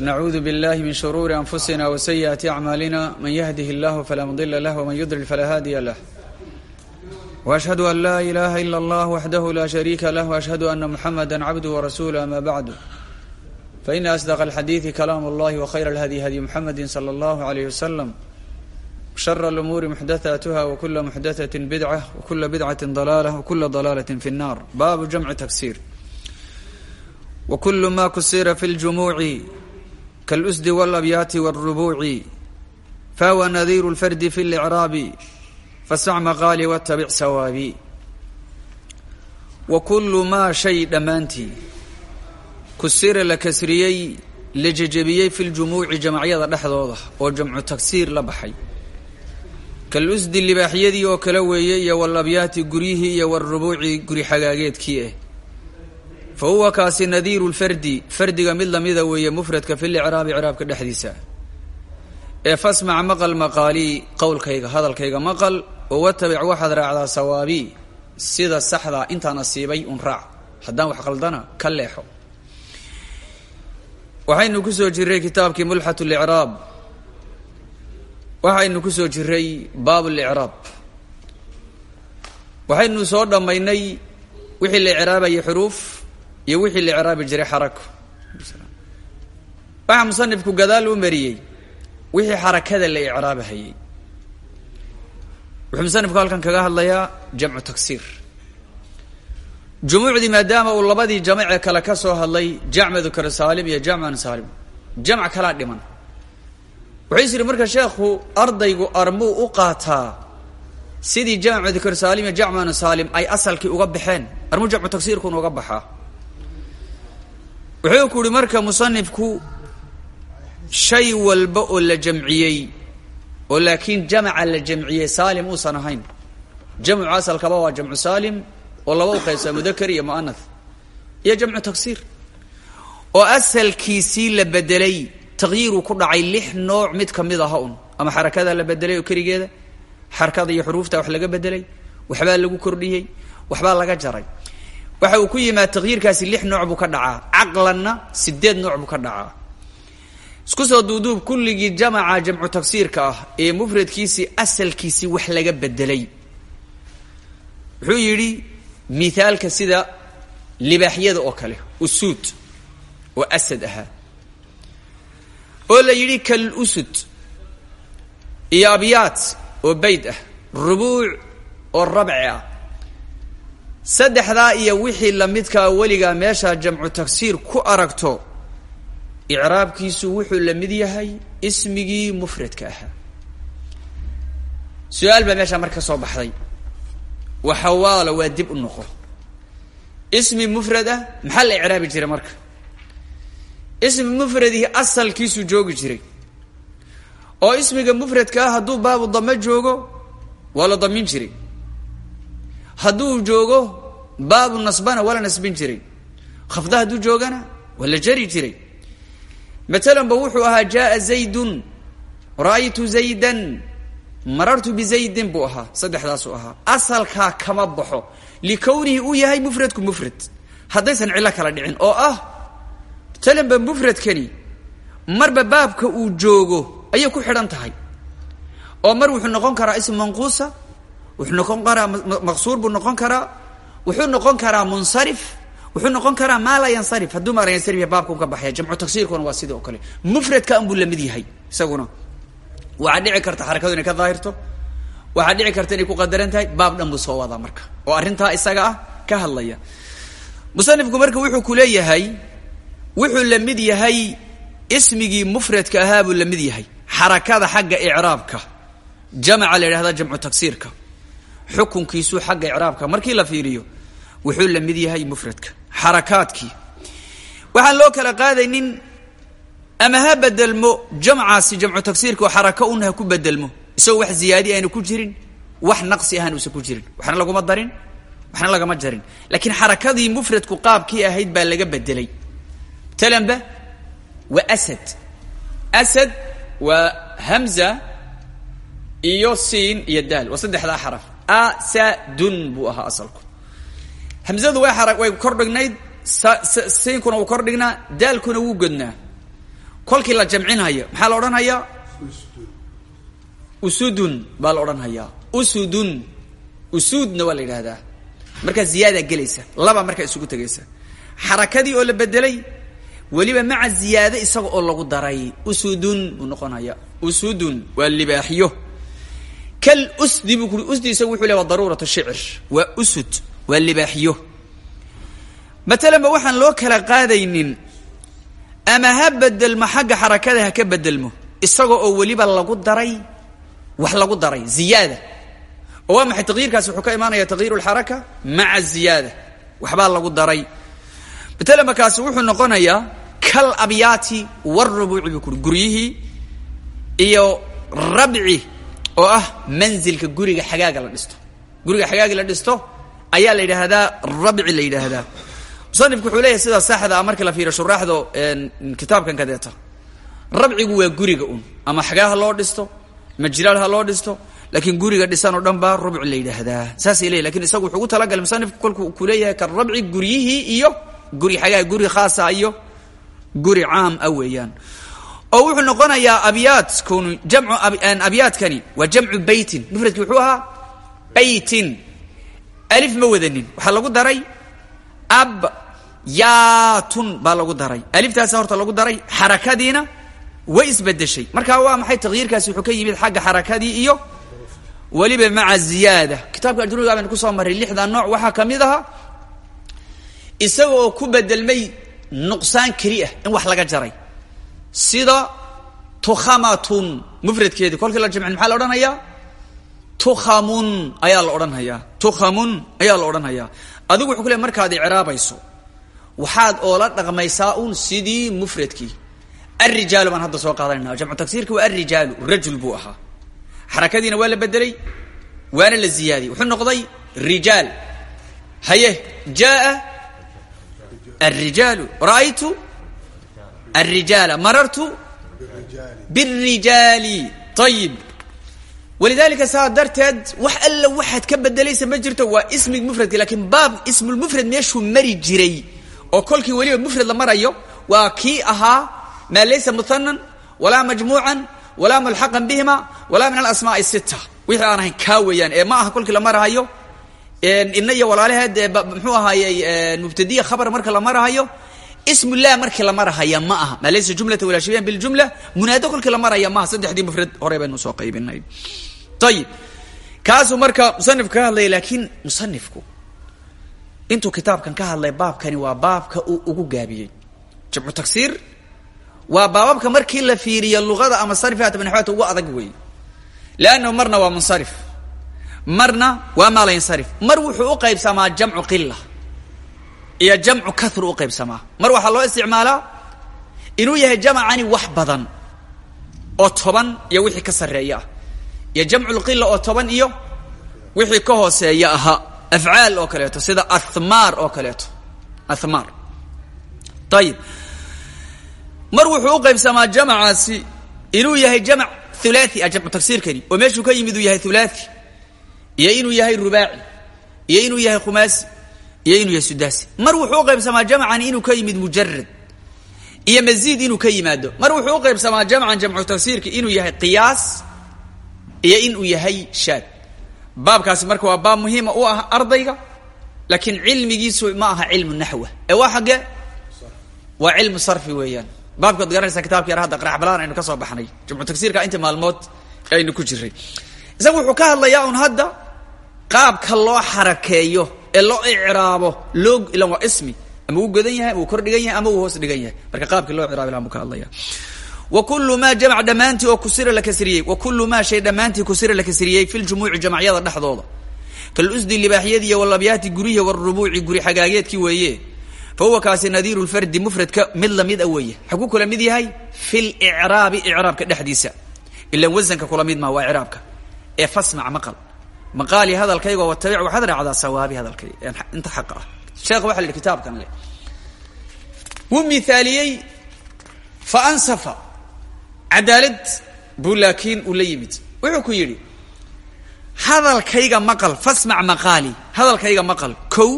nacuudu biاllahi min shuruuri anfusina wasayi'aati acmaalina man yahdih illahu falaa mudila lah wman yudlil falaa haadiya lah waashhadu an laa ilaaha ila allah waxdahu laa shariika lah waashhadu ana muxamada cabduh warasuuluh ama bacdu faina asdaqa alxadiidi kalaamu اllahi wakhayra alhadyi hadyi muxamadi sala allahu alayh wasalam shara lumuuri muxdathaatuha wakula muxdathati bidca wakula bidcati dalaala wakula dalaalati fi nnar baabu jamci taksiir wakulu ma kusira fi ljumuuci الجموع كالأسد والأبيات والربوع فهو نذير الفرد في الإعراب فاسمع مقالي واتبع سوابي وكل ما shay dhammaantii kusira la kasriyey la jejebiyey fi ljumuuci jamacyada dhexdooda oo jamcu tagsiir la baxay kalusdi libaaxyadii oo kale weeye iyo walabyaati guryihii iyo warubuuci guri xagaageedkii ah fa huwa kaasi nadiiru lfardi fardiga mid lamida weeye mufradka fi licraabi icraabka dhexdiisa ee fasmac maqal maqaalii qowlkayga hadalkayga maqal oo watabic waxaad raacdaa sawaabii sida saxdaa intaan asiibay un raac haddaan wax qaldana ka leexo waxaynu ku soo jiray kitaabkii mulxat licraab waxaynu ku soo jiray baab licraab waxaynu soo dhammaynay wixii iyo wixii la icraabi jiray xarako. Waxaa musanifku gadaal u mariyey wixii xarakada la icraabahayey wuxuu musanifku halkan kaga hadlayaa jamcu tagsiir jumuucdii maadaama uu labadii jamacee kale ka soo hadlay jacma dukar saalim iyo jamcan saalim jamc kalaa dhiman. Wuxuu is yidhi marka sheekhu ardaygu armuu u qaataa sidii jamcu dukar saalim iyo jacmanu saalim ay asalkii uga baxeen armuu jamcu tagsiirkun uga baxaa wuxuu ku yihi marka musanifku shay walba oo la jamciyey oo laakiin jamaca la jamciyey saalim uusan ahayn. Jamcu asalkaba waa jamcu saalim oo laba u qaybsaa mudakar iyo mu'anath iyo jamcu tagsiir oo asalkiisii la bedelay taqyiiruu ku dhacay lix nooc mid ka mid aha un. Ama xarakadaa la bedelay oo keligeeda xarakada iyo xuruufta wax laga bedelay waxbaa lagu kordhiyey waxbaa laga jaray waxa uu ku yimaad taqyiirkaasi lix nooc buu ka dhacaa. Caqlanna sideed nooc buu ka dhacaa. Isku soo duuduub kulligii jamaca jamcu tagsiirka ah ee mufradkiisii asalkiisii wax laga bedelay. Wuxuu yidhi mithaalka sida libaaxyada oo kale usuud oo asad ahaa oo la yidhi kal usud iyo abyaat oo bayd ah rubuuc oo rabci ah saddexdaa iyo wixii lamidkaa weligaa meeshaa jamcu tagsiir ku aragto icraabkiisu wuxuu la mid yahay ismigii mufradka ahaa su'aal baa meeshaa marka soo baxday. Waxawaala waa dib u noqo. Ismi mufrad ah maxaa la icraabi jiray marka? Ismi mufradihi asalkiisuu joogi jiray. Oo ismiga mufradka ah hadduu baabu dame joogo waa la damin jiray hadduu joogo baabu nasbana waa nasbin jiray. Khafda hadduu joogana waa jari jiray. Matalan ba wuxuu ahaa jaaa zaydun ra'aytu zaydan marartu bizaydin buu ahaa saddexdaasuu ahaa. Asalkaa kama baxo likownihi uu yahay mufradku mufrad. Haddaysan cillo kala dhicin oo ah matalan ba mufradkani marba baabka uu joogo ayay ku xidhan tahay. Oo mar wuxuu noqon karaa ism manquusa wuxuu noqon karaa maqsuur buu noqon karaa. Wuxuu noqon karaa munsarif. Wuxuu noqon karaa maa laa yansarif. Hadduu maa laa yansarif baabka u ka baxaya. Jamcu tagsiirkuna waa sidoo kale. Mufradka anbuu la mid yahay isaguna. Waxaa dhici karta xarakadu inay ka daahirto. Waxaa dhici karta inay ku qadaran tahay. Baab dhan buu soo wadaa marka. Oo arrintaa isaga ah ka hadlaya. Musanifku marka wuxuu ku leeyahay wuxuu la mid yahay ismigii mufradka ahaa buu la mid yahay. Xarakada xagga icraabka. Jamaca la yidhahda jamcu tagsiirka xukunkiisu xagga icraabka markii la fiiriyo wuxuu la mid yahay mufradka xarakaadkii waxaan loo kala qaadaynin ama ha bedelmo jamcaasi jamcu tagsiirka oo xarako un ha ku bedelmo isagoo wax ziyaadi aanu ku jirin wax naqsi ahaan uusan ku jirin. Waxna laguma darin waxna lagama jarin. Laakiin xarakadii mufradku qaabkii ahayd baa laga bedelay talanba waa asad. Asad waa hamza iyo siin iyo daal. Waa saddexdaa xaraf asadun buu ahaa asalku. Hamzadu way xara way kor dhignayd siinkuna wuu kor dhignaa daalkuna wuu godnaa. Kolkii la jamcinhayo maxaa la odhanhayaa usudun. Baa la odhanhayaa usudun. Usuudna waa la yidhaahdaa. Markaa ziyaadaa gelaysa laba markaa isugu tegaysa. Xarakadii oo la bedelay weliba maca ziyaade isaga oo lagu daray. Usudun buu noqonaya usudun waa libaaxyo kal usdi buu kuri usdi isagu wuxuu le waa daruurat shicr waa usud waa libaaxyo matalan ba waxaan loo kala qaadaynin ama ha bedelmo xagga xarakada ha ka bedelmo isaga oo weliba lagu daray wax lagu daray ziyaada. Oo waa maxay taqyiirkaasi? Wuxuu ka imaanaya taqyiir lxaraka maca ziyaada waxbaa lagu daray. Matalan ba wuxuu noqonayaa kal abyaati warubuuci buu kuri guryihii iyo rabci oo ah manzilka guriga xagaaga la dhisto. Guriga xagaaga la dhisto ayaa la yidhaahdaa rabci la yidhaahdaa. Musanifku wuxuu leeyahay sidaa saxda ah markii la fiiriyo shuraaxdo kitaabkan kadeeta. Rabcigu waa guriga un ama xagaa ha loo dhisto ama jilaal ha loo dhisto laakiin guriga dhisan oo dhan baa rubc la yidhaahdaa. Saasay leeyahy laakiin isagu wuxuu ugu talagalay musanifku kolku ku leeyahay ka rabci guryihii iyo guri xagaa guri khaasa iyo guri caam ah weeyaan oo wuxuu noqonayaa abyaadkun jamcu abyaadkani waa jamcu baytin. Mufradki wuxuu ahaa baytin. Alif ma wadanin. Waxaa lagu daray ab yaatun baa lagu daray. Aliftaasa horta lagu daray xarakadiina way isbedeshay marka waa maxay taqyiirkaasi? Wuxuu ka yimid xagga xarakadii iyo weliba maca ziyaada. Kitaabka ajruga baynu ku soo marray lixda nooc waxaa ka mid ahaa isaga oo ku bedelmay nuqsaan keli ah in wax laga jaray sida tukhamatun mufradkeedii kolkii la jamcin maxaa la odhanayaa tukhamun ayaa la odhanhayaa tukhamun ayaa la odhanhayaa adigu wuxuu ku leey markaad icraabayso waxaad oola dhaqmaysaa un sidii mufradkii. Alrijaalu baan hadda soo qaadanayna jamcu tagsiirka waa alrijaalu rajul buu ahaa. Xarakadiina waa la bedelay waana la ziyaadiyey wuxuu noqday rijaal. Haye jaa alrijaalu ra'aytu alrijaala marartu birijaali ayib walidalika saa darteed wax alla waxaad ka bedelaysa ma jirto waa ismig mufradka lakiin baab ismulmufrad meeshuu mari jiray oo kolkii weliba mufrad la marayo waa kii ahaa maa laysa muhanan walaa majmuucan walaa mulxaqan bihima walaa min alasmaai sita wixii aan ahayn kaa weeyaan ee ma aha kolkii la marahayo ina iyo walaalaheed mxuu ahaayey mubtadiya khabar marka la marahayo ismullah markii la marahaya ma aha. Maa laysa jumlata walaa shabihan biljumla munaado kolkii la maraya maaha saddexdii mufrad hore baynu soo qaybinay. Ayib kaasuu marka musanifku ka hadlaya laakiin musanifku intuu kitaabkan ka hadlay baabkani waa baabka uu ugu gaabiyey. Jamcu tagsiir. Waa baababka markii la fiiriyo luqada ama sarifata banaxwaata ugu adag weey. Leannahu marna waa munsarif. Marna waa maa la yansarif mar wuxuu u qaybsamaa jamcu qila iyo jamcu kahru u qaybsamaa. Mar waxaa loo isticmaalaa inuu yahay jamacani wax badan oo toban iyo wixii ka sarreeya ah iyo jamculqila oo toban iyo wixii ka hooseeya ahaa afcaal oo kaleeto sida ahmaar oo kaleeto ahmaar ayib mar wuxuu u qaybsamaa jamacaasi inuu yahay jamac thulathi ah jamcu tagsiirkani oo meeshuu ka yimid uu yahay thulathi iyo inuu yahay rubaaci iyo inuu yahay khumaasi iyo inuu yahay sudaasi. Mar wuxuu u qaybsamaa jamcani inuu ka yimid mujarad iyo maziid inuu ka yimaado. Mar wuxuu u qaybsamaa jamcan jamcu tagsiirka inuu yahay qiyaas iyo inuu yahay shaad. Baabkaasi marka waa baab muhiima u ah ardayga laakiin cilmigiisu ma aha cilmu naxwa ee waa xagge waa cilmu sarfi weeyaan. Baabkaad garanaysaa kitabka yar hadda qaraxbalaan aynu ka soo baxnay. Jamcu tagsiirka inta maalmood aynu ku jiray isaga wuxuu ka hadlayaa un hadda qaabka loo xarakeeyo ee loo icraabo loo ilan waa ismi. Ama uu godan yahay ama uu kor dhigan yahay ama uu hoos dhigan yahay. Marka qaabkii loo icraabi laha buu ka hadlaya wa kullu maa jamc dhammaantii oo kusira la kasriyey. Wa kullu maa shay dhammaantii kusira la kasriyey fi ljumuuci jamacyada dhexdooda. Kalusdi libaaxyadii walabyaati guryihi warubuuci guri xagaageedkii weeye. Fa huwa kaasi nadiiru lfardi mufradka mid la mid a weeye. Xaguu kula mid yahay fi licraabi icraabka dhexdiisa. Ilan wasanka kula mid maha waa icraabka. Ee fasmac maqal maqaali hadalkayga watabic waxaad raacdaa sawaabi hadalkay inta xaqa ah sheekh waxa la yidhi kitaabkan le wuu mithaaliyey fa ansafa cadaalad buu laakiin uu la yimid wuxuu ku yidhi hadalkayga maqal fasmac maqaali hadalkayga maqal kow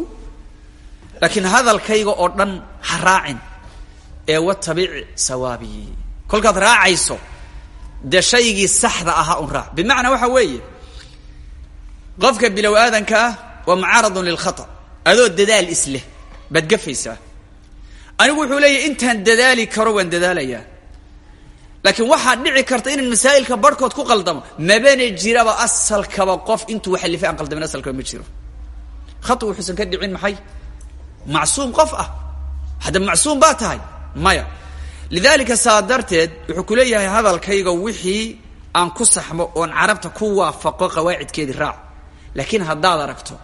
laakiin hadalkayga oo dhan ha raacin ee watabic sawaabi kolkaad raacayso dee shaygii saxda ahaa un raac bimacnaa waxa weeye qofka bilow aadanka ah waa mucaaradun lilkhata adoo dadaal isleh baad gafaysaa anigu wuxuu leeyahy intaan dadaali karo waan dadaalayaa laakiin waxaa dhici karta inaan masaa'ilka barhkood ku qaldamo mabana jiraba asalkaba qof intuu waxalifay aan qaldamin asalkaba ma jiro. Khata wuxuusan ka dhicin maxay? Macsuum qof ah. Hadda macsuum tahay. Maya. Lidalika saa wuxuu ku hadalkayga wixii aan ku saxmo oon carabta ku waafaqo qawaacidkeedii raac laakiin haddaad aragto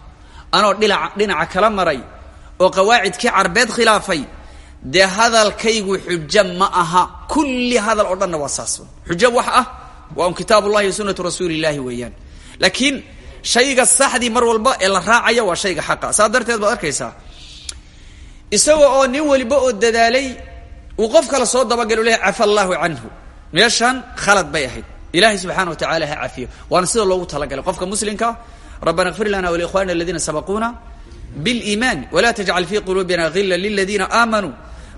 anoo dhinaca dhinaca kala maray oo qawaacidkii carbeed khilaafay dee hadalkaygu xujo ma aha. Kulli hadal oo dhanna waa xujo wax ah waa un kitaab ullahi iyo sunatu laakiin shayga saxdii mar walba ee la raacaya waa shayga xaqa. Saa darteed baad arkaysaa isaga oo nin waliba oo dadaalay uu qof kale soo dabagalo leh cafa canhu. Meeshan khalad bay ahayd. Ilahay subxana wa tacala ha cafiyo. Waana sida loogu talagalay. Qofka muslimka lana walikhwanina aladiina sabaquuna biliiman wala tajcal fi quluubina hila liladiina aamanuu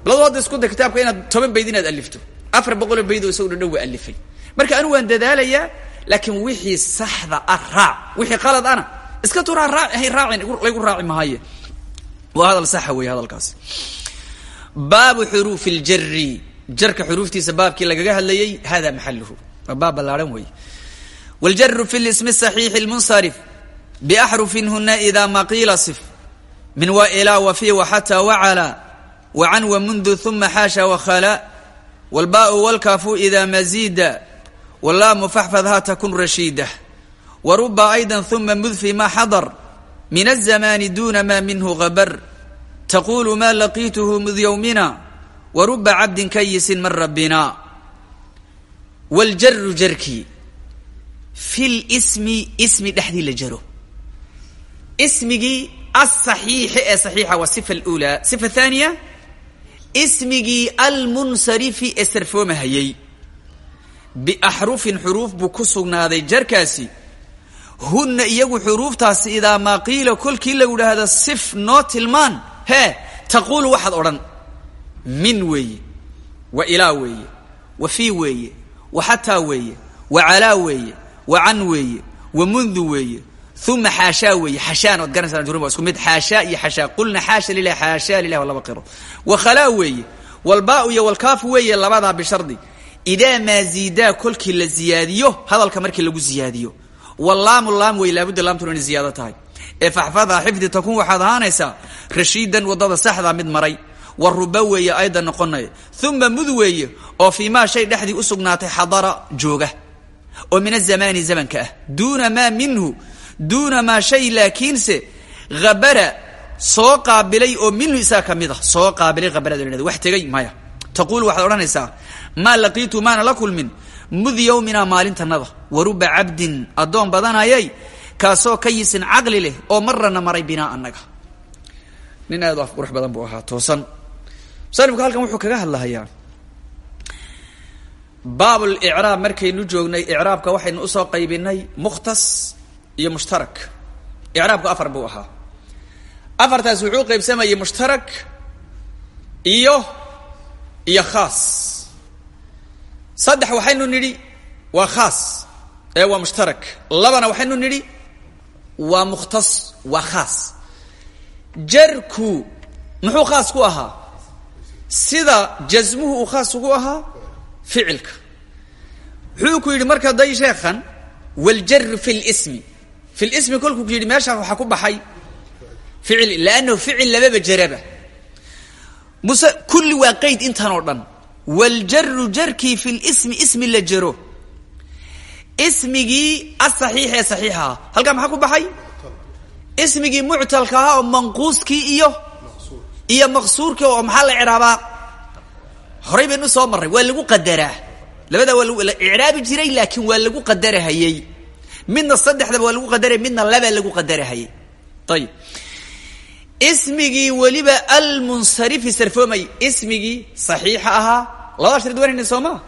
labado hadda isku day kitaabka inaad toban bayd inaad alifto afar boqoloo bayd oo isagu dhadhow waa alifay marka anigu waan dadaalayaa laakiin wixii saxda ah raac wixii qalad ana iska turaa raa hay raacin laygu raaci maaye waa hadal saxa weeye hadalkaasi baabu xuruufi ljari jarka xuruuftiisa baabkii lagaga hadlayey hada maxaluhu waa baab ballaahan weeye wljaru fi lismi saxiixi lmunsarif baxrufin huna ida ma qiila sif min wa ilaa wa fi waxataa wacala wacan wamundu uma xaasha wakhala wlbaau wlkaafu ida mazida wlaamu faxfadha takun rashiida waruba ayda uma mudfi ma xadar min الزamani duna ma minhu gabar taqulu ma laqiituhu mid ywmina waruba cabdin kayisin man rabbina wljaru jarkii fi lsmi ismi dhexdii la jaro ismigii asaxiixi ee saxiixa waa sifa alula. Sifa thaniya ismigii almunsarifi ee sarfoomahayey biaxrufin xuruuf buu ku sugnaaday jarkaasi. Hunna iyagu xuruuftaasi idaa maa qiila kolkii lagu idhaahdo sif noo tilmaan hee taquulu waxaad odhan min weeye wa ilaa weeye wa fii weeye wa xataa weeye wa calaa weeye wa weeye wa mundu weeye uma xaashaa weeye xashaan oad garanaysaa jurun waa isku mid xaashaa iyo xashaa qulna xaasha lilah xaashaa lilah waa laba qiro wa khalaa weeye walbaau iyo walkaafu weeye labadaa bishardi idaa maa ziidaa kolkii la ziyaadiyo hadalka markii lagu ziyaadiyo wallaamu laam wey laabudda laamtuna inay ziyaado tahay ee faxfadaa xifdi takun waxaad ahaanaysaa rashiidan waddada saxdaa mid maray wa ruba weeye aydan noqonaya uma mud weeye oo fii maa shay dhexdii u sugnaatay xadara jooga oo min azamaani zamanka ah duuna maa minhu duuna maa shay laakiinse habara soo qaabilay oo minhu isaga ka mid a soo qaabilay habarada la wax tegay maya taquul waxaad odhanaysaa maa laqiitu maana la kulmin? Mud yowmina maalintanada waruba cabdin addoon badanayay kaasoo ka yisin caqli leh oo marana maray binaa anaga nin aad af qurux badan buu ahaa toosan. Musanifku halkan wuxuu kaga hadlahayaa baab licraab markaynu joognay icraabka waxaynu u soo qaybinay mukhtas iyo mushtarak. Icraabku afar buu ahaa. Afartaas wuxuu qaybsamayay mushtarak iyo iyo khaas. Saddex waxaynu nidhi waa khaas ee waa mushtarak. Labana waxaynu nidhi waa mukhtas waa khaas. Jarku muxuu khaas ku ahaa? Sida jasmuhu uu khaas ugu ahaa ficilka. Wuxuu ku yidhi marka day sheekhan wljaru fi lsmi fi lsmi kolkuu ku yidhi meeshaan waxaa ku baxay ficil lannahu ficil lababa jaraba. Muse kulli waa qeyd intan oo dhan. Wljaru jarkii fi lsmi ismi la jaro. Ismigii asaxiix ee saxiixaha halkaa maxaa ku baxay? Ismigii muctalka ahaa oo manquuskii iyo iyo maqsuurka oo maxaa la icraabaa? Horay baynu soo marray waa lagu qadaraa. Labadaa waa icraabi jiray laakiin waa lagu qadarahayey midna saddexdaba waa lagu qadaraya midna labaa lagu qadarahayey ayib ismigii weliba almunsarifi sarfoomay. Ismigii saxiixa ahaa. Labada shard wanayna soo maa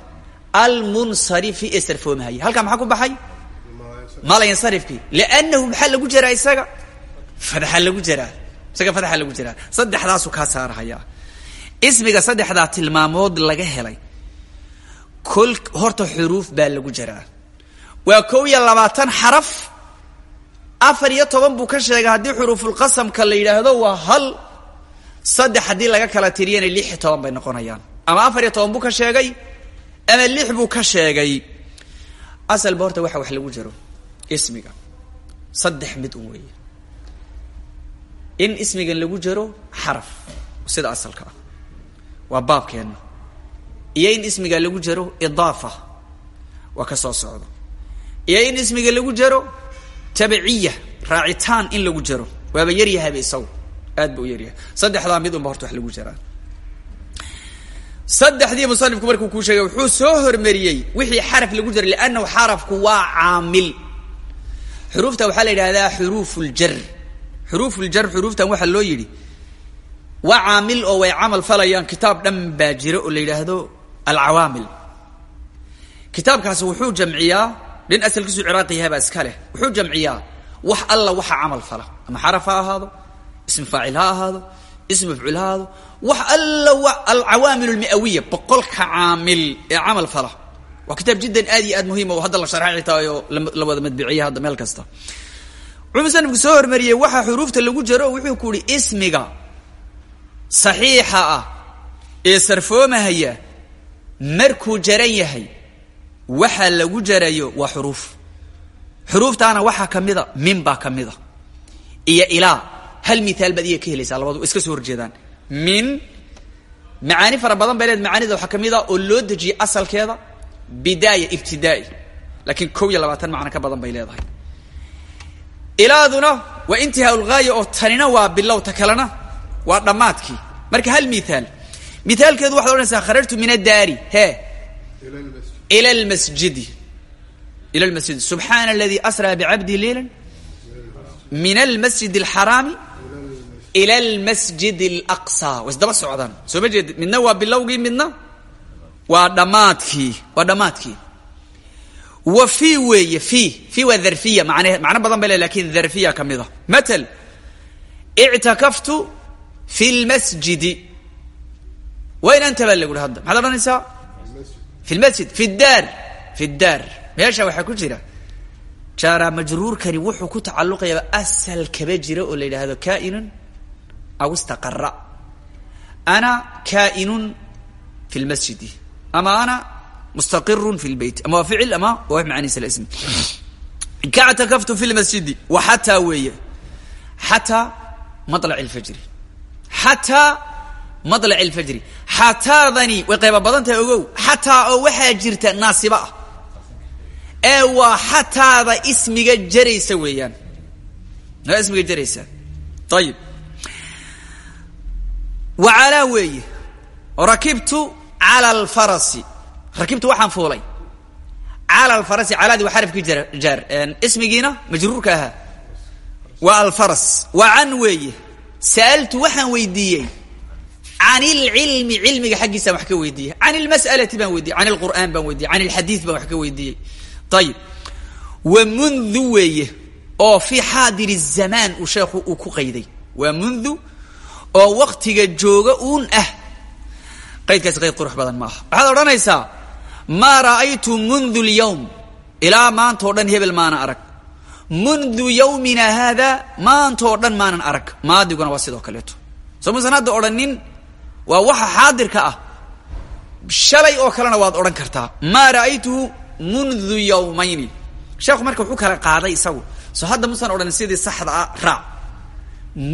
almunsarifi ee sarfoomahaya halkaa maxaa ku baxay? Malayansarifkii liannahu maxaa lagu jaraa isaga? Fadxa lagu jaraa. Isaga fadxa lagu jaraa. Saddexdaasu kaa saarahayaa ismiga saddexdaa tilmaamood laga helay. Kol horta xuruuf baa lagu jaraa waa kow iyo labaatan xaraf. Afar iyo toban buu ka sheegay haddii xuruufulqasamka la yidhaahdo waa hal. Saddex haddii laga kala tiriyana lix iyo toban bay noqonayaan. Ama afar iyo toban buu ka sheegay ama lix buu ka sheegay. Asalba horta waxa wax lagu jaro ismiga. Saddex mid un weeye. In ismigan lagu jaro xaraf sida asalka ah. Waa baabkeenna. Iyo in ismiga lagu jaro idaafa. Waa ka soo socda iyo in ismiga lagu jaro? Tabiciya raacitaan in lagu jaro. Waaba yaryahayba isagu aad ba u yaryahay saddexdaa mid unba horta wax lagu jaraa. Saddexdii musanifku markuu kuu sheegay wuxuu soo hormariyey wixii xaraf lagu jaray liannahu xarafku waa caamil. Xuruufta waxaa la yidhahdaa xuruuf ljar xuruuf ljar xuruuftan waxaa loo yidhi waa caamil oo way camal falayaan. Kitaab dhan baa jira oo la yidhaahdo alcawaamil. Kitaabkaasi wuxuu jamciyaa nin asalkiisu ciraaqi yahabaa iska leh. Wuxuu jamciyaa wax alla waxa camal fala. Ama xaraf ha ismi faacil ha ismi mafcuul ha wax alla alcawaamil lmiawiya boqolka caamil ee camal fala. Waa kitaab jiddan aad iyo aad muhiim oo la sharxay tahay oo la madbiciya hadda meel kasta. Wuxuu musanifku soo hormariyey waxa xuruufta lagu jaro wuxuu ku uhi ismiga saxiixa ah ee sarfoomahaya markuu jaran yahay waxa lagu jarayo waa xuruuf. Xuruuftaana waxaa ka mida min baa ka mida. Iyo ilaa hal mithaal baad iya ka helaysaa labadu iska soo horjeedaan. Min macaani fara badan bay leed macaanida waxaa ka mid a oo loo dejiyey asalkeeda bidaaya ibtidaai. Laakiin kow iyo labaatan macno ka badan bay leedahay. Ilaaduna waa intihaa lgaaya oo tanina waa bilow ta kalena waa dhammaadkii. Marka hal mithaal mithaalkeedu waxad odhanaysaa kharajtu min addaari he ila lmasjidi ila lmasjidi subxaana aladi asraa bicabdi leyla min almasjid alxaraami ila almasjid alaqsa way isdaba socdaan soo ma jeedid midna waa bilowgii midna waa dhammaadkii waa dhammaadkii wa fi weeye fi fi waa dharfiya mane macno badan bay le laakiin dharfiya ka mid a matal ictakaftu fi lmasjidi waa in anta baa lagu hi hadda maxaad odhanaysaa fi lmasjid fi daar fi daar meesha waxaa ku jira jaara majruurkani wuxuu ku tacalluqayaa asal kaba jira oo la yidhaahdo kainun aw istaqara ana kainun fi lmasjidi ama ana mustaqirun fi lbeyt ama waa ficil ama waa macaaniisa ismi kactakaftu fi lmasjidi wa xataa weeye xataa malac lfajri xataa malac lfajri xataadani way qayba badan tahay ogow. Xataa oo waxaa jirta naasiba ah. Ee waa xataada ismiga jaraysa weeyaan. Waa ismiga jaraysa. Ayib wa calaa weeye. Rakibtu cala alfarasi. Rakibtu waxaan fuulay. Cala alfarasi calaadii waa xarafkii jaar ismigiina majruurka ahaa. Waa alfaras. Waa can weeye. Sa'altu waxaan weydiiyey can ilcilmi cilmiga xaggiisaan wax ka weydiiyey can ilmas'alati baan weydiiyey can ilqur'aan baan weydiiyey can ilxadiid baan wax ka weydiiyey ayib wa mundu weeye oo fii xaadir zamaan uu sheekhu uu ku qayday waa mundu oo waktiga jooga uun ah qaydkaasi qayd qurux badan ma aha waxaad odhanaysaa maa ra'aytu mundu lyawm ilaa maanta o dhan hebel maana arag mundu yawmina haada maanta oo dhan maanan arag maadiguna waa sidoo kaleeto soo musan hadda odhanin waa waxa xaadirka ah. Shalay oo kalena waad odhan kartaa. Maa ra'aytuhu mundu yawmayni. Sheekhu marka wuxuu kala qaaday isagu. Soo hadda musan odhanin sidii saxda ah raac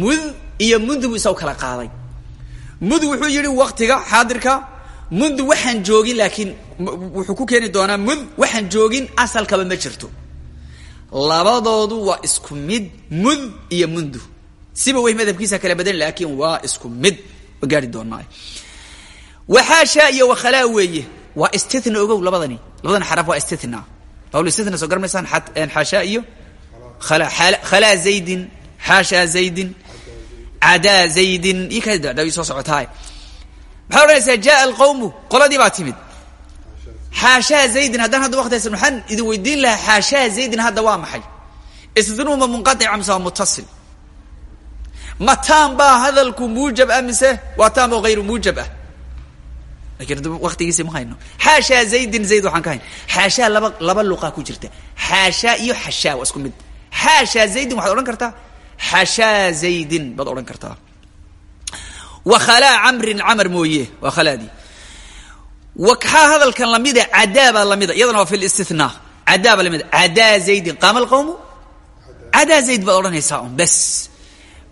mud iyo mundu buu isagu kala qaaday. Mud wuxuu yidhi waktiga xaadirka mundu waxaan joogin laakiin wuxuu ku keeni doonaa mud waxaan joogin asalkaba ma jirto. Labadoodu waa isku mid mud iyo mundu. Siba wey madhabkiisa kala badan laakiin waa isku mid gaari doonaa waxaashaa iyo wakhalaa weeye. Waa istithna ogow labadani. Labadan xaraf waa istithna. Bawl istithna soo garmaysaan xaashaa iyo khala khalaa zaydin xaashaa zaydin cadaa zaydin iyo kaa dadawi soo socotaay. Maxaa odhanaysaa jaa alqawmu qoladii baa timid. Xaashaa zaydin haddaan hadda waqtiaysan waxaan idin weydiin lahaa xaashaa zaydin hadda waa maxay? Istithnuhu ma munqatic mise waa mutasil ma taan baa hadalku muujab ah mise waa taan oo hayru muujab ah? Lakin waqtigiisi ma hayno. Xaashaa zaydin zayd waxaan ka hayn. Xaashaa laba laba luqaa ku jirta. Xaashaa iyo xashaa waa isku mid. Xaashaa zaydin waxaad odhan kartaa? Xashaa zaydin baad odhan kartaa. Wa khalaa camrin camar mooye waa khalaadii waxaa hadalkan lamida cadaabaa lamida iyadana waa fi listithnaa cadaabaa lamida cadaa zaydin qaama alqawmu cadaa zayd baad odhanaysaa un bas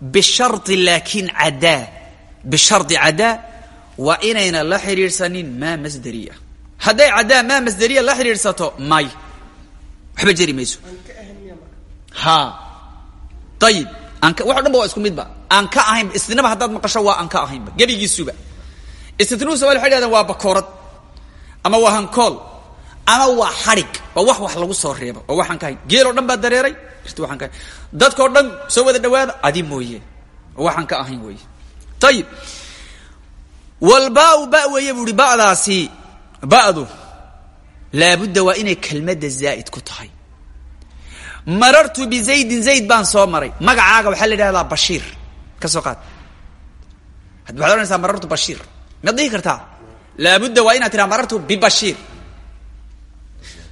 bishardi laakin cadaa bishardi cadaa waa inayna la xidhiidhsanin maa masderiya hadday cadaa maa masderiya la xidhiidhsato may waxba jeri mayso ha ayib anka wax o dhan ba waa isku midba aan ka ahaynba istinaba haddaad maqasho waa aan ka ahaynba gebigiisuba istitnuu somalia waxay dhahdeen waa bakoorad ama waa hankool ama waa xadhig waa wax wax lagu soo reebo oo waxaan ka hayn geel oo dhan baa dareeray hayn dadkao dhan soo wada dhawaada adi mooye oo waxaan ka ahayn weeye ayib walbaa ba weeye bu uhi ba'daasi ba'du laabudda waa inay kelmadda zaa'id ku tahay. Marartu bizaydin zayd baan soo maray. Magacaaga waxaa la yidhahdaa bashiir. Ka soo qaad. Waxad ohanaysaa marartu bashiir maad dhihi kartaa? Laabudda waa inaad tiraa marartu bibashiir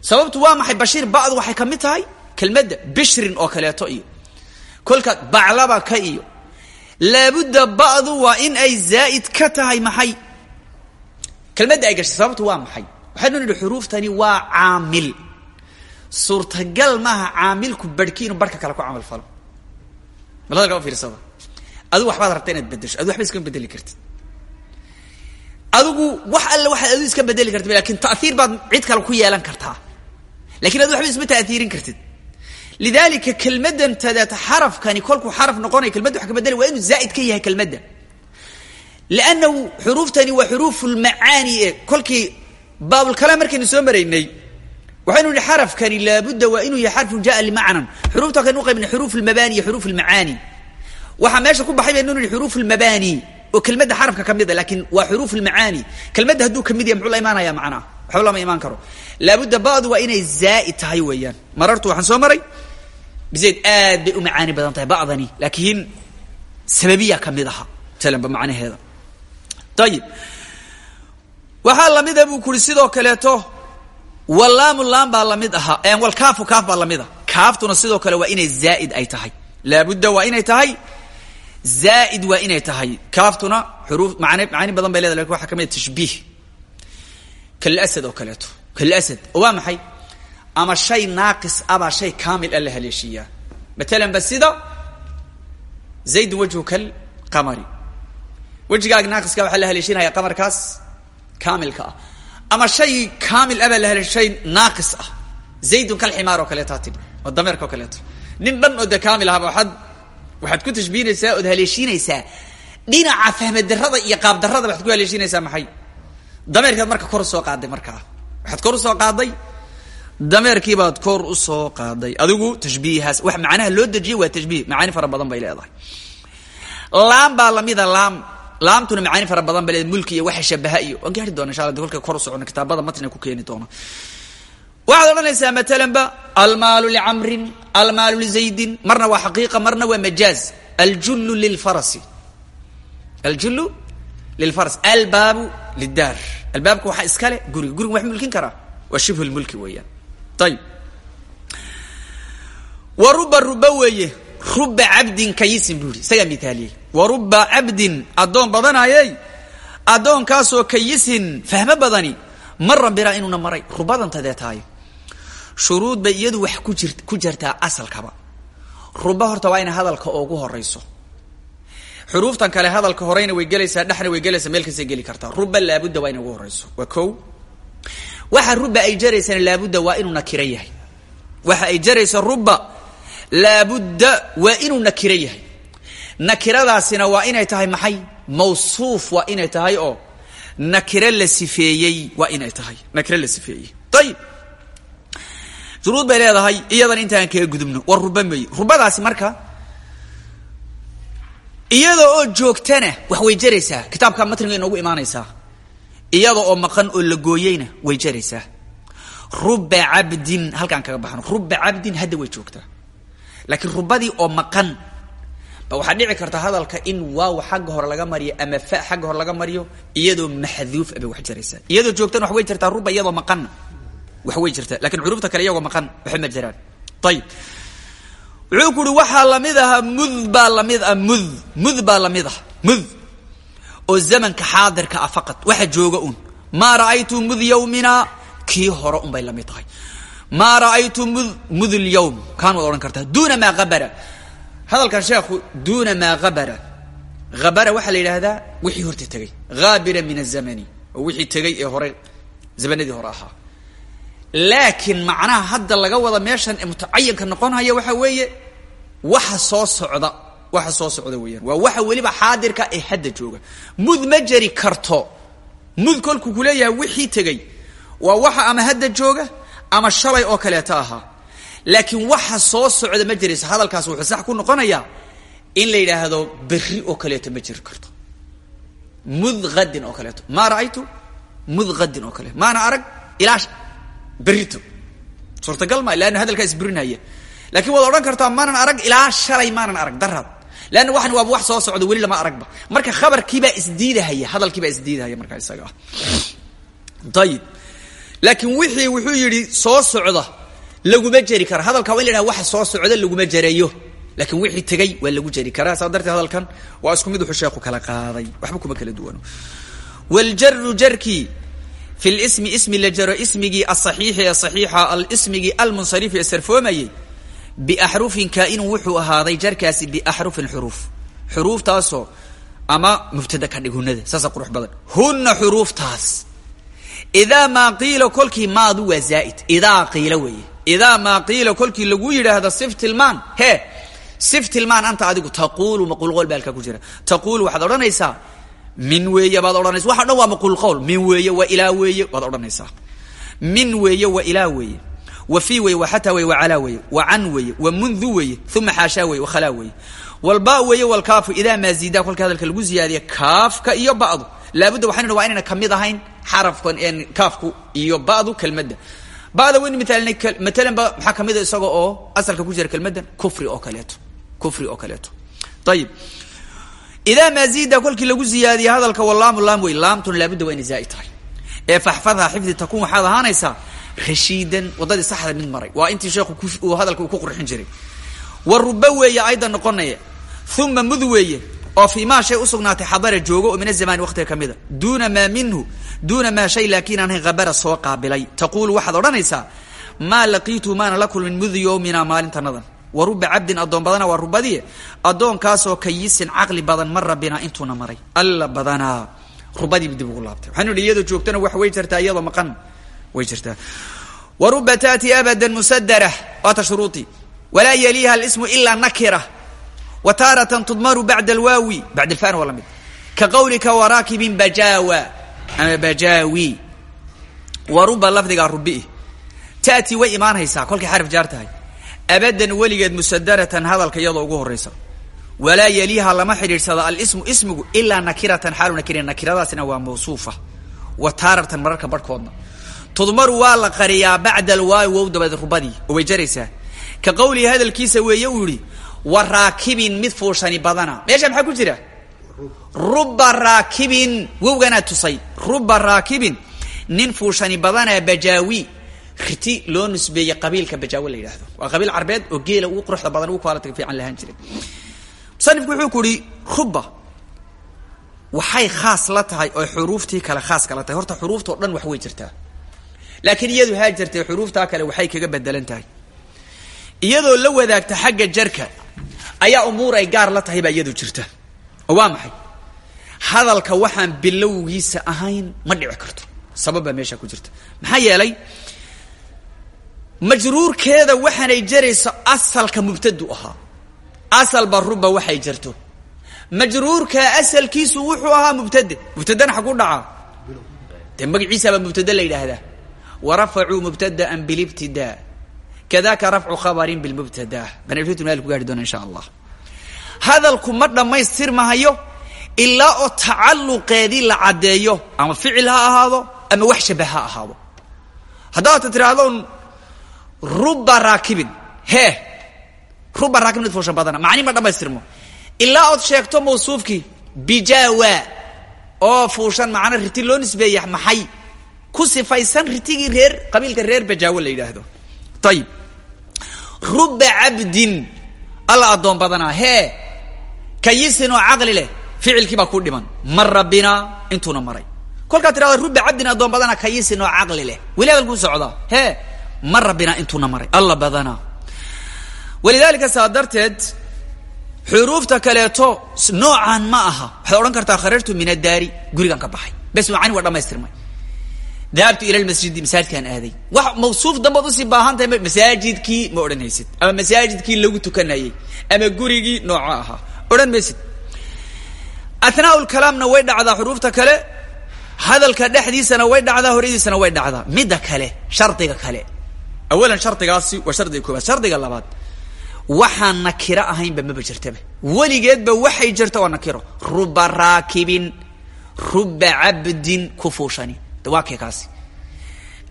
sababtu waa maxay? Bashiir ba'du waxay ka mid tahay kelmadda bishrin oo kaleeto iyo. Kolka baclaba ka iyo. Laabudda ba'du waa in ay zaa'id ka tahay maxay? Kelmadda ay gashay sababtu waa maxay? Waxaynu nidhi xuruuftani waa caamil. Suurtagal maaha caamilku barhki inuu barhka kale ku camal falo. Malada kama fiirsada? Adigu waxbaad rabta inaad bedesho adu waxba iskama bedeli kartid. Adigu wax alle waxaad adu iska bedeli kartid laakiin ta'hiir baad cid kale ku yeelan kartaa. Lakin adu waxba isma ta'hiirin kartid lidalika kelmaddan tadaata xarafkani kolkuu xaraf noqonaya kelmadda wax ka bedeli waa inuu zaa'id ka yahay kelmadda liannahu xuruuftani waa xuruufu lmacaani e kolkii baabulkalaam markaynu soo maraynay waxaynu nihi xarafkani laabudda waa inuu yahay xarfun jaa limacnan xuruufta kaynu uqaybnay xuruuf lmabani iyo xuruuf lmacaani waxaa meesha ku baxay baynu nihi xuruuf lmabani oo kelmadda xarafka ka mida laakiin waa xuruuf lmacaani kelmadda hadduu ka mid yahay muxuu la imaanaya macnaha waxba lama imaan karo laabudda ba'du waa inay zaa'id tahay weeyaan marartu waxaan soo maray bizayd aad bay u macaani badan tahay ba'dani laakiin sababiya ka mid aha talanba macnaheeda ayib waxaa lamida buu kuri sidoo kaleeto walaamu laam baa la mid ahaa walkaafu kaaf baa la mid a kaaftuna sidoo kale waa inay zaa'id ay tahay laabudda waa inay tahay zaa'id waa inay tahay kaaftuna xuruuf maani macaani badan bay leedahay laakiin waxaa ka mid a tashbiih kalasad oo kaleeto kalasad oo waa maxay ama shay naaqis abaa shay kaamil a la haleeshiiyaa matalan ba sida zaydun wajhu kalqamari wejigaaga naaqiska waxaa la haleeshinaya qamarkaas kaamilka ah. Ama shay kaamil abaa la hale shay naaqis ah. Zaydun kalximaar oo kaleetaa tib oo dameerka oo kaleeto nin dhan oo de kaamil ahaba waxaad waxaad ku tashbihinaysaa ood haleeshiinaysaa. Dhinaca fahmadarada iyo qaabdarada waxaad ku haleeshiinaysaa maxay? Dameerkaad marka kor u soo qaaday markaa waxaad kor u soo qaaday dameerkiibaad kor u soo qaaday. Adigu tashbiihaas wax macnaha loo dejiyay waa tashbiih macaani fara badan bay leedahay. Laam baa lamida laam laamtuna macaani fara badan bay leedahay mulki iyo waxa shabaha iyo waan gaari doona insha alla kor u kitaabada matna ku keeni doona. Waxaad odhanaysaa matalan ba almaalu licamrin almaalu lizaydin marna waa xaqiiqa marna waa majaaz. Aljullu lilfarasi. Aljullu lilfaras albaabu lidaar albaabka waxaa iskale guriga guriga wax mulkin karaa waa shibhu lmulki weeyaan ayib wa ruba weeye ruba cabdin kayisin buu yihi isagaa mithaaliyey wa ruba cabdin addoon badanayey addoonkaasoo kayisin fahmo badani mara biraa inuuna maray rubadantadee tahay shuruud bay iyadu wax ku jir ku jirtaa asalkaba ruba horta waa inay hadalka ugu horayso xuruuftan kale hadalka horeyna way gelaysaa dhexna way gelaysaa meel kastay geli kartaa ruba laabudda waa inay ugu horayso waa ko waxa ruba ay jaraysana laabudda waa inuu nakiro waxa ay jaraysa ruba laabudda waa inuu nakiro nakiradaasina waa inay tahay maxay? Mawsuuf waa inay tahay oo nakiro la sifeeyey waa inay tahay. Nakiro la sifeeyey. Ayib shuruud bay leedahay iyadan intaan kaga gudubno war ruba meeye rubadaasi marka iyada oo joogtana wax way jaraysaa. Kitaabka matniga inoogu imaanaysaa iyada oo maqan oo la gooyeyna way jaraysaa. Ruba cabdin halkaan kaga baxno. Ruba cabdin hadda way joogtaa. Laakiin rubadii oo maqan ba waxaa dhici karta hadalka in waaw xagga hore laga mariyo ama fa xagga hore laga mariyo iyadoo maxduuf bay wax jaraysaa. Iyadoo joogtana wax jirtaa ruba iyadoo maqanna wax way jirtaa laakiin xuruufta kale iyagoo maqan waxba ma jiraan ayib wuxuu ku uhi waxaa la mid ahaa mud baa la mid ah mud mud baa la mid ah mud oo zamanka xaadirka ah faqad waxa jooga un maa ra'aytu mud yawmina? Kii hore un bay la mid tahay. Maa ra'aytu mud mud lyawm kaan waad odhan kartaa duuna maa habara hadalkan sheekhu duuna maa habara habara waxaa la yidhaahdaa wixii horta tegey haabira min azamani oo wixii tegey ee hore zamanadii hore ahaa. Laakiin macnaha hadda laga wada meeshan ee mutacayanka noqonhaya waxa weeye waxa soo socda waxa soo socda weeyaan. Waa waxa weliba xaadirka ee hadda jooga. Mud ma jari karto. Mud kolkuu kuleeyahay wixii tegey. Waa waxa ama hadda jooga ama shalay oo kaleeto ahaa. Laakiin waxa soo socda ma jirayso hadalkaas wuxuu sax ku noqonayaa in la yidhaahdo berri oo kaleeto ma jiri karto. Mud hadin oo kaleeto. Maa ra'aytu? Mud hadin oo kaleeto. Maana arag ilaa berrito. Suurtagal ma leanna hadalkaa isburinaya lakiin waad odhan kartaa maanan arag ilaa shalay maanan arag daraad leanna waxan waaba wax soo socda weli lama aragba. Marka khabarkiibaa isdiidahaya hadalkiibaa isdiidahaya markaa isaga. Ah ayib laakiin wixii wuxuu yidhi soo socda laguma jeri kara. Hadalka waa in la yhaha waxa soo socda laguma jerayo laakiin wixii tegey waa lagu jeri karaa. Saa darteed hadalkan waa isku mid wuxuu sheeku kala qaaday. Waxba kuma kala duwano. Wljaru jarkii fi lismi ismi la jaro ismigii asaxiixi ee saxiixa alismigii almunsarifi ee sarfoomayey biaxrufin kaa-inu wuxuu ahaaday jarkaasi biaxrufin xuruuf. Xuruuftaasoo ama mubtada ka dhig hunada saasa qurux badan. Huna xuruuftaas. Idaa maa qiila kolkii maadu waa zaaid. Idaa qiila weeye. Idaa maa qiila kolkii lagu yidhaahdo sif tilmaan he sif tilmaan anta adigu taquulu maquulqowl baa halkaa ku jira. Taquulu waxaad odhanaysaa min weeye baad odhanaysa waxa dhan waa maquul qowl min weeye waa ilaa weeye waad odhanaysaa. Min weeye waa ilaa weeye wa fii weeye wa xataa weye wa calaa weeye wa can weeye wa mundu weeye uma xaashaa weye wa khalaa weeye walba weeye walkaafu idaa maa ziidaa kolka hadalka lagu ziyaadiya kaafka iyo ba'du. Laabudda waxaan idhi waa inayna ka mid ahayn xarafkan kaafku iyo ba'du kelmadda. Ba'da waynu mitaalinay matalan ba maxaa ka mid a isaga oo asalka ku jira kelmaddan? Kufri oo kaleeto kufri oo kaleeto. Ayib idaa maa ziida kolkii lagu ziyaadiye hadalka walaamu laam wey laamtun laabudda waa inay zaa'id tahay. Ee faxfadha xifdi takun waxaad ahaanaysaa rashiidan waddadii saxda mid maray. Waa intii sheekhu uu hadalka uu ku qurxin jiray. Wa ruba weeye ayda noqonaya. Uma mud weeye oo fii maa shay usugnaatay xadara joogo oo min azamaani waqtiga ka mida. Duuna maa minhu duuna maa shay laakiin aan hayn habara soo qaabilay. Taquulu waxaad odhanaysaa maa laqiitu maana la kulmin mud yowmina maalintanadan wa ruba cabdin addoon badana waa rubadii addoonkaasoo kayisin caqli badan ma rabbina intuuna maray. Alla badanaa rubadiibu dib ugu laabtay. Waxaanu idhi iyadoo joogtana wax way jirtaa iyadoo maqan way jirtaa wa ruba taati abadan musadara waata shuruutii walaa yaliiha alismu ilaa nakira. Wa taaratan tudmaru bacda alwaawi bacda alfan waa la mid. Ka qawlika waraakibin bajaawa ama bajaawi wa ruba lafdigaa rubii taati way imaanaysaa kolkay xaraf jaar tahay. Abadan weligeed musadaratan hadalka iyadoo ugu horaysa walaa yaliiha lama xidhiidhsado alismu ismigu ilaa nakiratan xaalu nakirin nakiradaasina waa mawsuufa. Wa taaratan mararka barhkoodna tudmaru waa la qariyaa bacda alwaawi wow dabadeed rubadii oo way jaraysaa. Ka qawlihi hadalkiisa weeye uu yihi wa raakibin mid fuushani badana. Meesha maxaa ku jira? Ruba raakibin. Wowganaa tusay. Ruba raakibin nin fuushani badanaa bajaawi. Riti loo nisbeeyey qabiilka bajaawe la yidhaahdo. Waa qabiil carbeed oo geela ugu quruxda badan ugu qualitiga fiican lahaan jiray. Musanifku wuxuu ku uhi ruba waxay khaas la tahay oo xuruuftii kale khaas kala tahay. Horta xuruuftao dhan wax way jirtaa laakiin iyadu haa jirtay xuruuftaa kale waxay kaga bedelan tahay. Iyadoo la wadaagta xagga jarka ayaa umuur ay gaar la tahay baa iyadu jirta. Oo waa maxay? Hadalka waxaan bilowgiisa ahayn ma dhici karto. Sabab baa meesha ku jirta. Maxaa yeelay majruurkeeda waxaanay jarayso asalka mubtadu ahaa. Asalba ruba waxay jarto. Majruurka asalkiisu wuxuu ahaa mubtade mubtadena xaguu dhacaa. Dee magaciisaabaa mubtade la yidhaahdaa warafacuu mubtadaan bilibtida kadaka rafcu khabarin bilmubtada banalfitu maali ku gaari doona insha allah hadalku ma dhammaystirmahayo ilaa oo tacalluqeedii la caddeeyo ama ficil ha ahaado ama wax shabah ha ahaado haddaad tiraahdo ruba raakibin hee ruba raakibin mid fuushan badana macni ma dhammaystirmo ilaa ood sheegto mawsuufkii bijawa oo fuushan macna riti loo nisbeeya maxay ku sifaysan ritigii reer qabiilka reer bajaawo la yidhaahdo. Ayib ruba cabdin. Alla addoon badanaa hee kayisin oo caqli leh ficilkii baa ku dhiman. Mara binaa intuuna maray. Kolkaad tirahda ruba cabdin addoon badanaa kayisin oo caqli leh. Weli hadalkuu socdaa. Hee mara binaa intuuna maray. Alla badanaa. Walidaalika saa darteed xuruufta kaleeto noocaan ma aha. Waxaad odhan kartaa kharajtu min addaari gurigaan ka baxay. Bes macani waa dhamaystirmay dahabtu ila lmasjidi masaajidkaan aaday. Wax mawsuuf dambaad u sii baahan tahay masaajidkii ma odhan haysid ama masaajidkii lagu tukanayey ama gurigii nooco ahaa. Odhan maysid. Athnaa lkalaamna way dhacdaa xuruufta kale hadalka dhexdiisana way dhacdaa horadiisana way dhacdaa. Midda kale shardiga kale. Awalan shardigaasi waa shardiga koobaad shardiga labaad waxaan nakiro ahaynba maba jirtaba. Weligeedba waxay jirta waa nakiro. Ruba raakibin ruba cabdin ku fuushani waa kee kaasi?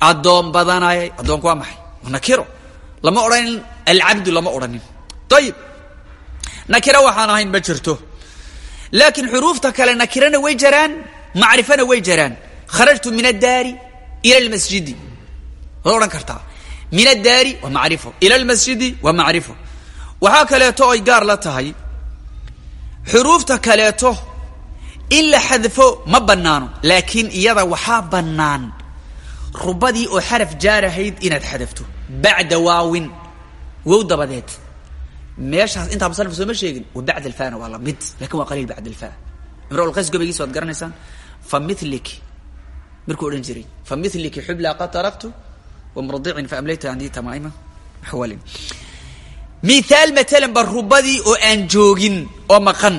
Addoon badanay addoonku waa maxay? Nakiro. Lama odhanin alcabdu lama odhanin. Ayib nakiro waxaan ahayn ma jirto. Laakiin xuruufta kale nakirana way jaraan macrifana way jaraan. Kharajtu min addaari ila lmasjidi waad odhan kartaa. Min addaari waa macrifo. Ila lmasjidi waa macrifo. Waxaa kaleeto ay gaar la tahay. Xuruufta kaleeto in la xadfo ma banaano laakiin iyada waxaa bannaan rubadii oo xaraf jaarahayd inaad xadafto bacda waawin wow dabadeed. Meeshaas intaa musanif sooma sheegin wa bacd alfana waa la mid laakiin waa qaliil bacd alfa imrulqays gobaygiis waad garanaysaan fa miliki markuu odhan jiray fa miliki xubla qad taraktu wamradicin fa amlaytu candii tamaima mithaal matalan ba rubadii oo aan joogin oo maqan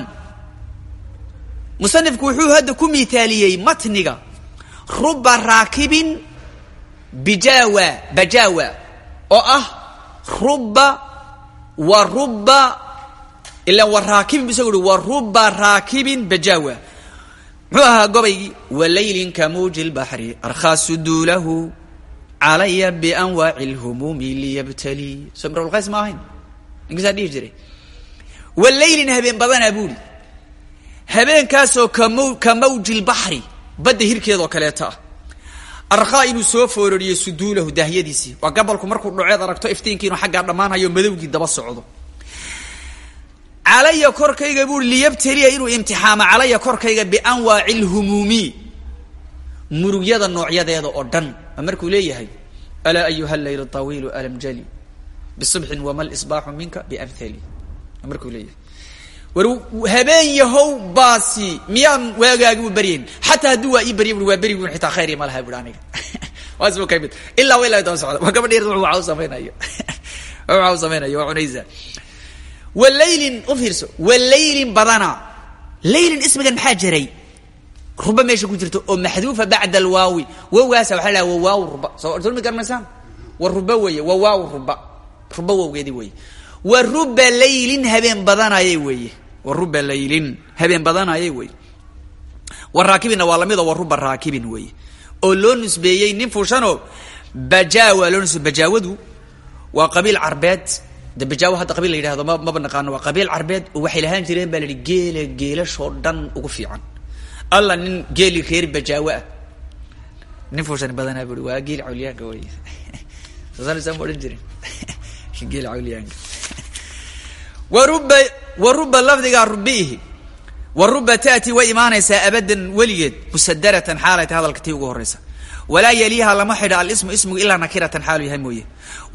musanifku wuxuu hadda ku mithaaliyey matniga. Ruba raakibin bijawa bajawa oo ah ruba wa ruba ilan wa raakibin uhi wa ruba raakibin bajawa muxuu ahaa gobaygii? Walaylin kamuuji lbaxri arkhaa suduulahu calaya bianwaaci lhumuumi liyabtalii soo imrulqays ma ahayn? Ninkiisaa dhihi jiray. Walaylin habeen badanaa buuri habeenkaasoo ka mawji lbaxri badda hirkeedoo kaleeta. Ah arkhaa inuu soo foorariyo suduulahu daahyadiisii waa gabalku markuu dhaceed aragto iftiinkii inuu xaggaa dhammaanhayo madowgii daba socdo. Calaya korkayga buuri liyabtaliya inuu imtixaamo. Calaya korkayga bianwaaci lhumuumi murugyada noocyadeeda oo dhan. Ma markuu leeyahay alaa ayuha layl tawiilu alam jali. Bisubxin wama lisbaaxu minka biamhali ma markuu leeyahay war habeen yahow baasi miyaan waagaagi u baryayn xataa hadduu waa ii barya bui waa beri bun xitaa khayri ma laha bui aniga waa isma ka mid. Ilaa wa ilaa daba socda. Waa gabadh yar waxa u samaynayo. Waxa u samaynayo waa cunaysa. Walaylin u fiirso walaylin badana. Laylin ismigan maxaa jiray? Ruba meesha ku jirto oo maxduufa bacda alwaawi. Wowgaasa waxa la wa waaw ruba. Soo soo mi garmaysaan wa ruba weeye wa waaw ruba. Ruba wowgeedii weeye. Wa ruba laylin habeen badanayay weeye wa ruba laylin. Habeen badanayay weeye wa raakibinna waa la mid oo wa ruba raakibin weeye oo loo nisbeeyey nin fuushanoo bajaawa loo nisbe bajaawadu waa qabiil carbeed. De bajaawo hadda qabiil la yidhahdo ma maba naqaano. Waa qabiil carbeed oo waxay lahaan jireen baa la yihi geela geelashoo dhan ugu fiican. Alla nin geeli reer bajaawo ah. Nin fuushan badanaa bui waa geeli cawliyaanka wey. Soosaalisaan ma odhan jirin. Geeli cawliyaanka waruba wa ruba lafdigaa rubiihi wa ruba taati way imaanaysaa abadan weligeed musadaratan xaalay tahay hadalka tii ugu horeysa walaa yaliiha lama xidha alismu ismigu ilaa nakiratan xaalu yahay mooye.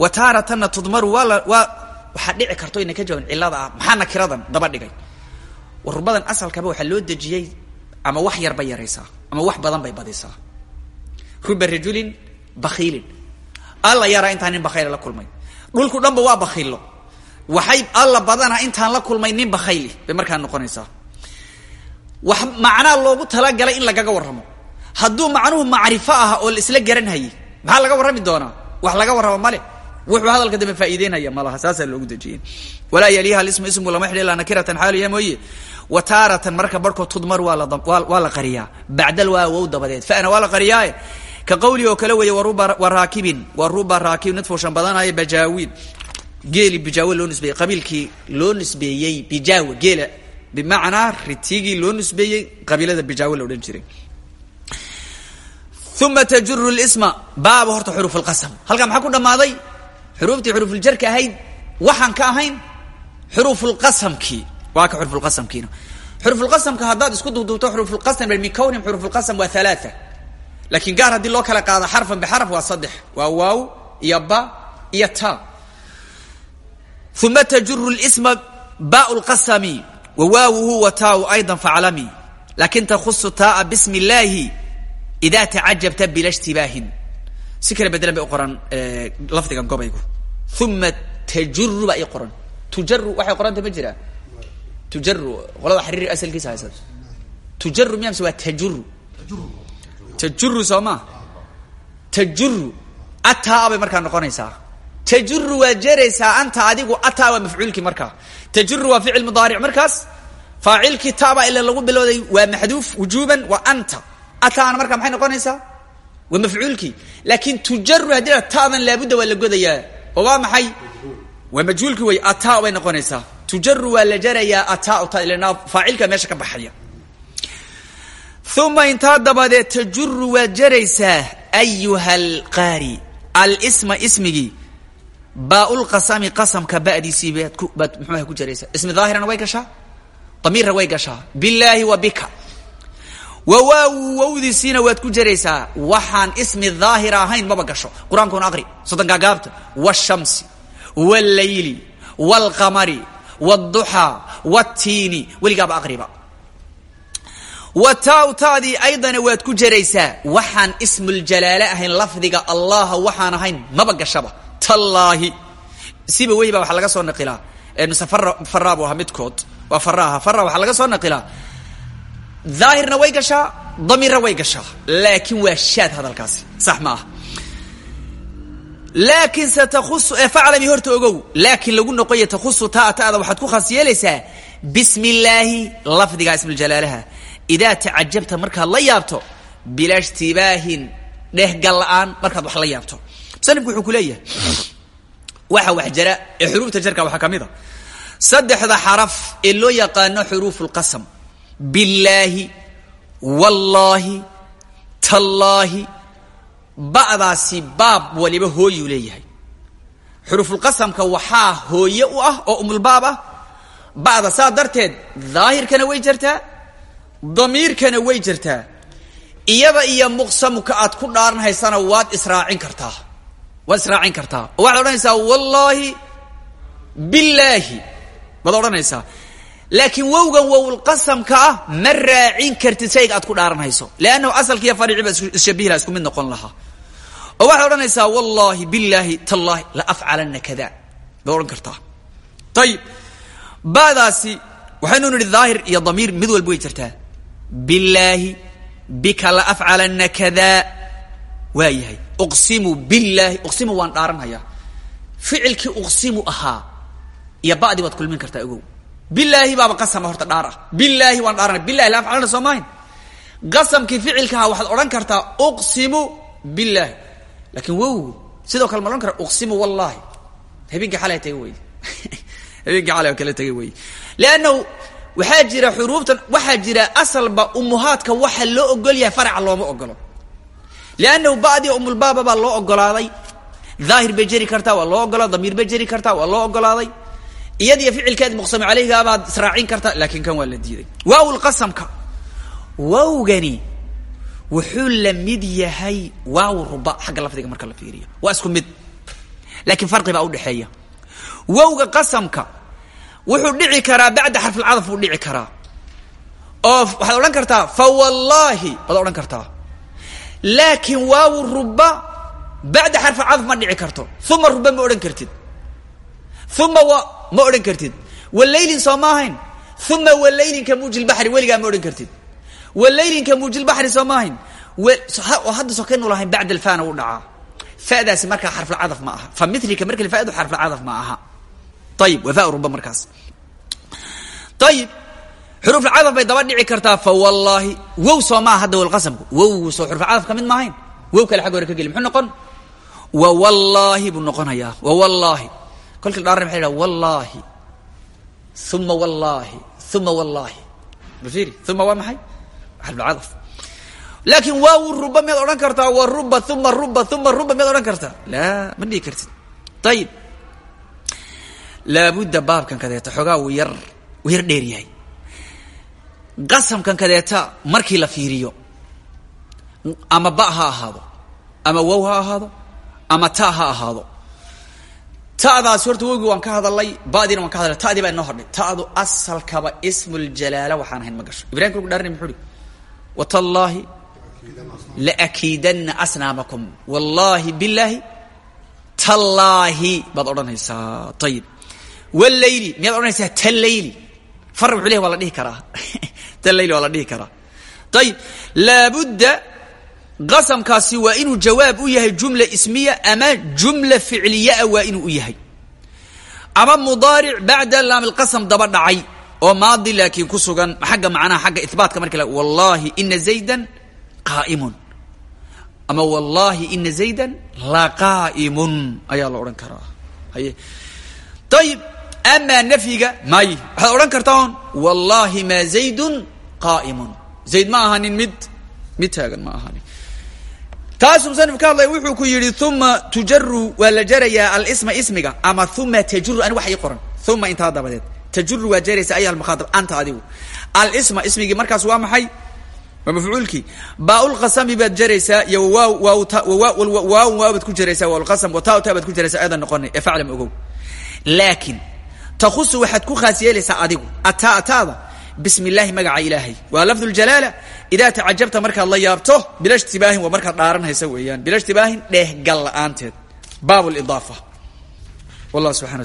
Wa taaratanna tudmaru waa la waa waxaa dhici karto ina ka jawaban cilada ah. Maxaa nakiradan? Daba dhigay. Wa rubadan asalkaba waxaa loo dejiyey ama wax yar bay yaraysaa ama wax badan bay badisaa. Ruba rajulin bakiilin alla yaraa intaan nin bakayla la kulmay. Dhulku dhanba waa bakiilo waxay alla badana intaan la kulmay nin bakayli bay markaa noqonaysaa. Wax macnaa loogu talagalay in lagaga warramo. Hadduu macnuhu macrifo ah oo la isla garanhayay maxaa laga warrami doonaa? Wax laga warramo male wuxuu hadalka dambe faa'iideynaya malaha saasaa loogu dejiyey. Walaa yaliha alismu ismu lama xidhi ilaa nakiratan xaaliya mooye. Wa taaratan marka barhkood tudmar waa la qariyaa. Bacdal waa wow dabadeed. Fana waa la qariyaaye ka qawli oo kale weeye waruba wa raakibin. Wa ruba raakibin mid fuushan badanaayo bajaawiin geeli bijaawe loo nisbeeyey qabiilkii loo nisbeeyey bijaawe geela bimacnaa ritigii loo nisbeeyey qabiilada bijaawe la odhan jiray. Uma tajuru lisma baaba horta xuruuf lqasam halkaa maxaa ku dhammaaday? Xuruuftii xuruufuljarka ahayd waxaan ka ahayn xuruufulqasamkii waa ka xuruufulqasamkiina xuruufulqasamka haddaad isku duuduubto xuruufulqasam min kownihim xuruufulqasam waa halaaa laakiin gaar haddii loo kala qaado xarfan bixarf waa saddex. Waa waaw iyo ba iyo ta uma tajuru lisma bau lqasami wa waawuhu wa taau ayda faclami laakiin takhusu taaa bismi illaahi ida tacajabta bila shtibaahin si kala bedelan bay u qoran lafdigan gobaygu. uma tajuru baa ii qoran. tujaru waxay qoranta ma jiraa tujaru qolada xariiri asalkiisa haysa tujaru miya mise waa tajuru tajuru soo ma? tajuru ataa bay markaa noqonaysaa tajuru waa jeraysaa anta adigu ataa waa mafcuulkii markaa tajuru waa ficil mudaaric markaas. Faacilkii taabaa ila lagu bilowday waa maxduuf wujuban waa anta. Ataana markaa maxay noqonaysaa? Waa mafcuulkii. Laakin tujaru haddii taadan laabudda waa la godayaa. Oo waa maxay? Waa majhuulkii wey ataa bay noqonaysaa. Tujaru waa la jarayaa ataa ta ilana faacilka meesha ka baxaya. Uma intaa dabadeed tajuru waad jaraysaa ayuha alqaari alsma ismigii baaulqasami qasamka badiisii baad ku baad muxuuha ku jaraysaa ismi daahirana way gashaa damiirna way gashaa billaahi wa bika wa waawu wawdiisiina waad ku jaraysaa waxaan ismi daahir ahayn maba gasho qur-aankuna aqri soddon gaagaabta wshamsi wاllayli wاlqamari wاduxaa wاtiini weligaaba aqriba wa taw taadii aydana waad ku jaraysaa waxaan ismuljalaale ahayn lafdiga allaha waxaan ahayn maba gashaba tallaahi siba wey baa waxaa laga soo naqilaa mise fara buu ahaa midkood. Waa faraaha fara waxaa laga soo naqilaa daahirna way gashaa damiirna way gashaa laakin waa shaad hadalkaasi. Sax ma aha. Laakin satakusu ee faclami horta ogow. Laakin lagu noqoya takusu taa ta'da waxaad ku khaas yeelaysaa bismi illaahi lafdiga ismuljalaalaha idaa tacajabta markaad la yaabto bilaa shtibaahin dhehgal la'aan markaad wax la yaabto musanifku wuxuu ku leeyahay. Waxa wax jara ee xuruufta jarka waxaa ka mid a. Saddexda xaraf ee loo yaqaano xuruuf lqasam billaahi wallaahi tallaahi ba'daasi baab waliba hooyuu leeyahay. Xuruufulqasamka waxaa hooye u ah oo umulbaab ah. Ba'da saa darteed daahirkana way jartaa damiirkana way jirtaa. Iyada iyo muqsamka aad ku dhaaranhaysana waad waad israacin kartaa. Oo waxaad odhanaysaa wallaahi billaahi. Baad odhanaysaa. Laakiin wowgan wowlqasamka ah ma raacin kartid shayga aad ku dhaaranhayso leannahu asalkiiyo fariici ba ishabihi laha isku mid noqon lahaa. Oo waxaad odhanaysaa wallaahi billaahi tallaahi la afcalana kada baad odhan kartaa. Ayib badaasi waxaynu nidhi daahir iyo damiir mid walba way jirtaa billaahi bika la afcalana kada waa yahay uqsimu billaahi uqsimu waan dhaaranhayaa. Ficilkii uqsimu ahaa iyo ba'dii baad kulmin kartaa ogow. Bilaahi baaba qasama horta dhaar ah. Bilaahi waan dhaaranaya billahi la afcalana soo maahin qasamkii ficilkaha waxaad odhan kartaa uqsimu billaahi laakiin wow sidoo kale ma odhan kara uqsimu wallaahi habeenkii xalay taga wey habeenkii xalay oo kale taga wey leannahu waxaa jira xuruuftan waxaa jira asalba umuhaadka waxa loo ogol yahay faraca looma ogolo leannahu ba'dii umulbaaba baa loo ogolaaday daahir bay jeri kartaa waa loo ogolaaday damiir bay jeri kartaa waa loo ogolaaday iyadiyo ficilkeed muqsami caleyhiga baad israacin kartaa laakiin kan waa la diiday waawlqasamka waawgani wuxuu la mid yahay waaw ruba xagga lafdiga marka la fiiriyo waa isku mid laakiin farqi baa udhexeeya wowga qasamka wuxuu dhici karaa bacda xarfilcadaf buu dhici karaa oo waxaad odhan kartaa fa wallaahi baad odhan kartaa laakiin waaw ruba bacda xarfilcadaf ma dhici karto. Uma ruba ma odhan kartid. Uma ma odhan kartid. Walaylin soo ma ahayn. Uma waleylinka muujilbaxri weligaa ma odhan kartid. Waleylinka muujilbaxri soo maahayn oo hadda sokaynu lahayn bacd alfana u dhacaa. Fadaasi markaa xarfulcadaf ma aha. Fa milika marka fadu xarfulcadaf ma aha. Ayib waa fa ruba markaas. Ayib xurufulcadaf bay daba dhici kartaa fa wallaahi wow soo maaha hadda walqasamku wowgu soo xurufulcadaf ka mid maahayn wow kale xagga hore ka geli muxuu noqon? Wa wallaahi buu noqonayaa wa wallaahi. Kolkii dhaarna maxay dhaha wallaahi uma wallaahi uma wallaahi. Bafiri uma waa maxay? Xarfulcadaf laakiin waaw ruba miyaad odhan kartaa wa ruba uma ruba uma ruba miyaad odhan kartaa? Laa ma dhigi kartid. Ayib laabudda baabkan kadeeta xoogaa wuu yar wuu yar dheer yahay qasamkan kadeeta markii la fiiriyo. Ama ba ha ahaado. Ama wow ha ahaado. Ama ta ha ahaado. Ta'daasi horta wowgii waan ka hadalay badiina waan ka hadalay ta'dii baa inoo hodhay ta'du asalkaba ismuljalaala waxaan ahayn ma gasho. Ibrahim kulku dhaarnay muxuu uhi watallaahi laakiidanna asnaamakum. Wallaahi bilaahi tallaahi. Baad odhanaysaa. Ayib wleyli miyaad odhanaysaa taleyli far wuxuu leh waa la dhihi karaa taleyli waa la dhihi karaa. Ayib laabudda qasamkaasi waa inuu jawaab u yahay jumla ismiya ama jumla ficliyaa waa inuu u yahay. Ama mudaaric bacda laam lqasam daba dhacay oo maadi laakiin ku sugan xagga macnaha xagga ibaatka marka wallahi ina zaydan qaaimun. Ama wallahi ina zaydan laqaa'imun. Ayaa la odhan karaa. Ayib amaa nafyiga may waxaad odhan kartaa on wallahi ma zaydun qaa'imun zayd ma ahanin mid mid taagan ma ahanin taasuu musanif ka hadlaya wuxuu ku yidhi uma tujaru waa la jarayaa alisma ismiga ama uma tajuru ani wax ii qoran uma intaa dabadeed tajuru waa jaraysa ayha almukhaatab anta adigu alisma ismigii markaas waa maxay waa mafcuulkii baaulqasami baad jaraysaa iyo waaw waaw waaw waabaad ku jaraysaa waaulqasam wa taa taa baad ku jaraysaa ayadan noqonay ee faclam ogow laakiin takusu waxaad ku khaas yeelaysaa adigu ataa ataada bismi illaahi magaca ilaahay waa lafdu ljalaala idaa tacajabta markaad la yaabto bila shtibaahin waa markaad dhaaranhaysa weeyaan bila shtibaahin dheehgal la'aanteed baab lidaafa wallah subxana